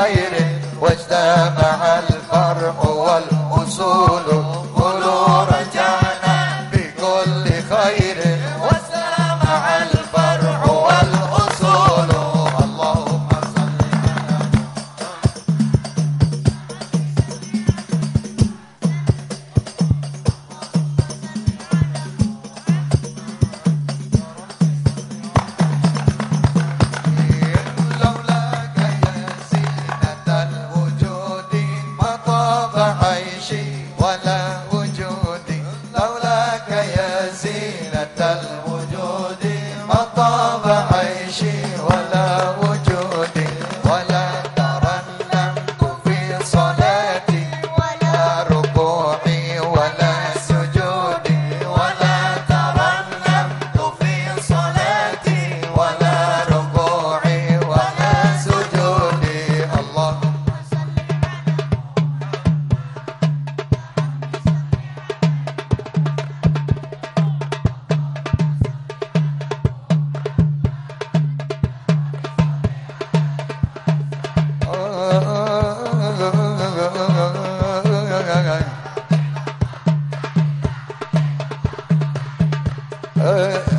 خير واجتمع الفرح والأصول Panda.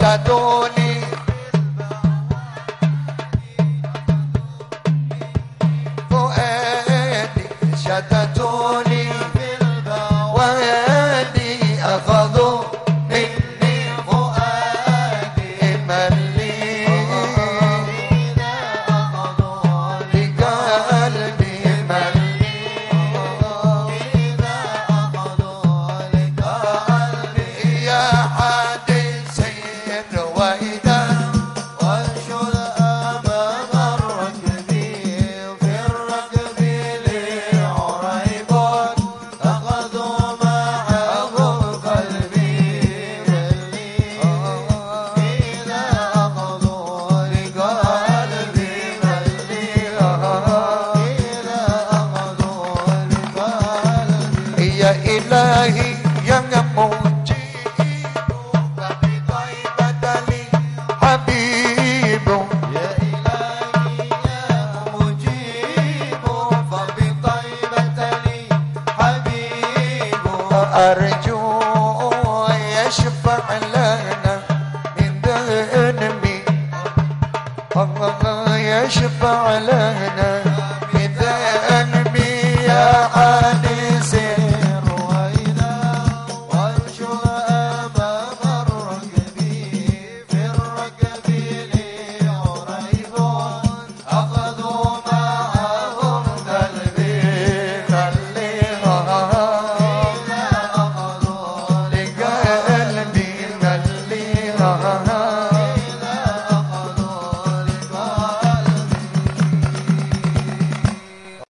شتتوني في شددوني وادي يا إلهي يا موجي حبيب يا إلهي يا مجيب فبطيبة لي حبيب أرجو يشفع لنا من ذنبي الله يشفع لنا من ذنبي. يا حبيبي